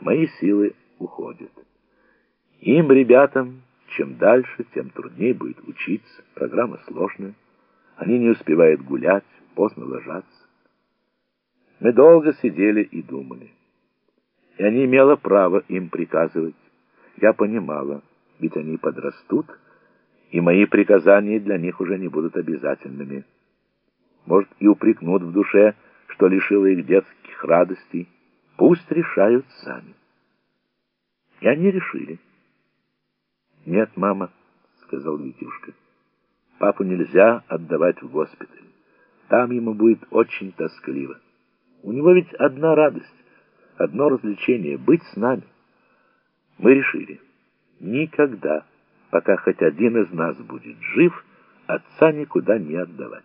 мои силы уходят. Им, ребятам, чем дальше, тем труднее будет учиться. Программа сложная. Они не успевают гулять, поздно ложатся. Мы долго сидели и думали. Я не имела права им приказывать. Я понимала, ведь они подрастут, и мои приказания для них уже не будут обязательными. Может, и упрекнут в душе, что лишила их детских радостей. Пусть решают сами. И они решили. «Нет, мама», — сказал Витюшка, — «папу нельзя отдавать в госпиталь. Там ему будет очень тоскливо. У него ведь одна радость, одно развлечение — быть с нами. Мы решили, никогда, пока хоть один из нас будет жив, отца никуда не отдавать.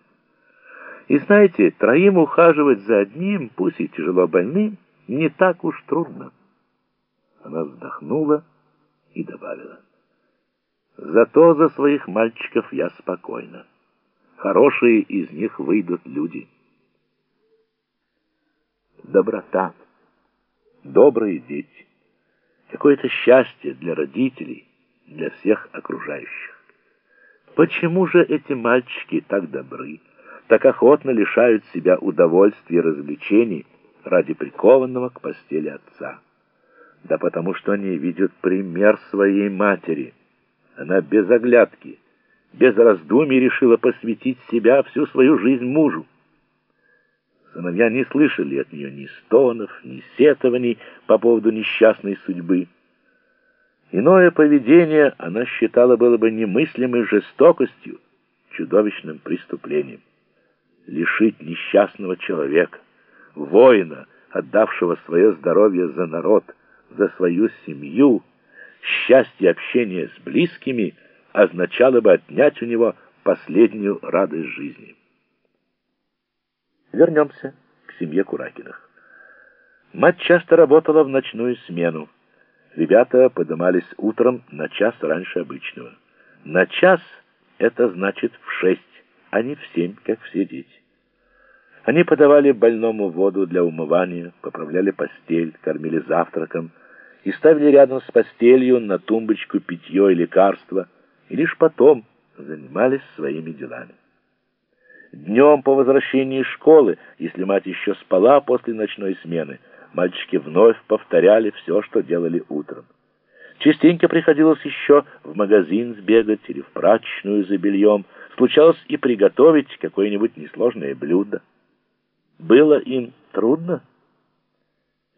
И знаете, троим ухаживать за одним, пусть и тяжело больным, не так уж трудно. Она вздохнула и добавила. Зато за своих мальчиков я спокойна. Хорошие из них выйдут люди. Доброта, добрые дети, какое-то счастье для родителей, для всех окружающих. Почему же эти мальчики так добры, так охотно лишают себя удовольствия и развлечений ради прикованного к постели отца? Да потому что они видят пример своей матери – она без оглядки, без раздумий решила посвятить себя всю свою жизнь мужу. Сыновья не слышали от нее ни стонов, ни сетований по поводу несчастной судьбы. Иное поведение она считала было бы немыслимой жестокостью, чудовищным преступлением. Лишить несчастного человека, воина, отдавшего свое здоровье за народ, за свою семью, счастье общения с близкими означало бы отнять у него последнюю радость жизни. Вернемся к семье Куракиных. Мать часто работала в ночную смену. Ребята поднимались утром на час раньше обычного. На час это значит в шесть, а не в семь, как все дети. Они подавали больному воду для умывания, поправляли постель, кормили завтраком, и ставили рядом с постелью на тумбочку питье и лекарства, и лишь потом занимались своими делами. Днем по возвращении из школы, если мать еще спала после ночной смены, мальчики вновь повторяли все, что делали утром. Частенько приходилось еще в магазин сбегать или в прачечную за бельем, случалось и приготовить какое-нибудь несложное блюдо. Было им трудно?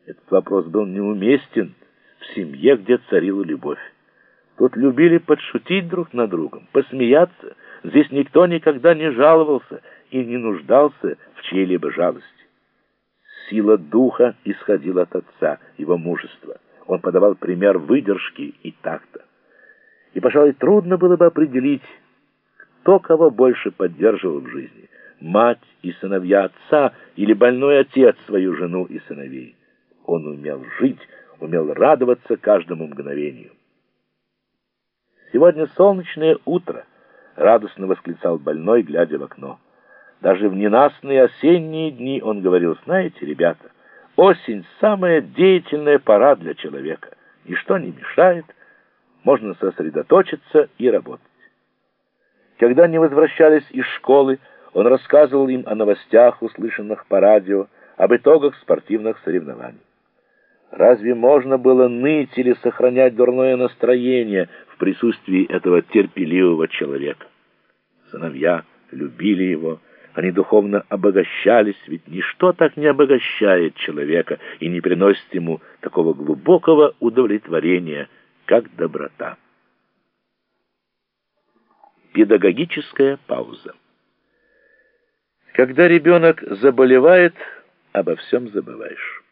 Этот вопрос был неуместен, в семье, где царила любовь. Тут любили подшутить друг над другом, посмеяться. Здесь никто никогда не жаловался и не нуждался в чьей-либо жалости. Сила духа исходила от отца, его мужества. Он подавал пример выдержки и такта. И, пожалуй, трудно было бы определить, кто кого больше поддерживал в жизни. Мать и сыновья отца или больной отец свою жену и сыновей. Он умел жить, умел радоваться каждому мгновению. «Сегодня солнечное утро», — радостно восклицал больной, глядя в окно. Даже в ненастные осенние дни он говорил, «Знаете, ребята, осень — самая деятельная пора для человека. Ничто не мешает, можно сосредоточиться и работать». Когда они возвращались из школы, он рассказывал им о новостях, услышанных по радио, об итогах спортивных соревнований. Разве можно было ныть или сохранять дурное настроение в присутствии этого терпеливого человека? Сыновья любили его, они духовно обогащались, ведь ничто так не обогащает человека и не приносит ему такого глубокого удовлетворения, как доброта. Педагогическая пауза. Когда ребенок заболевает, обо всем забываешь.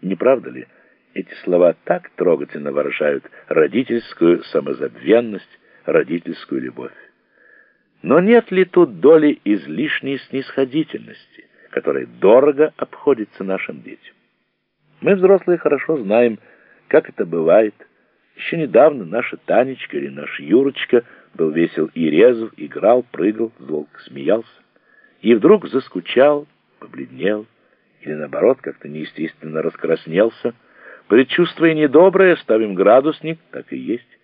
Не правда ли? Эти слова так трогательно выражают родительскую самозабвенность, родительскую любовь. Но нет ли тут доли излишней снисходительности, которая дорого обходится нашим детям? Мы, взрослые, хорошо знаем, как это бывает. Еще недавно наша Танечка или наш Юрочка был весел и резв, играл, прыгал, звонко смеялся. И вдруг заскучал, побледнел, или наоборот как-то неестественно раскраснелся, Предчувствие недоброе, ставим градусник, так и есть.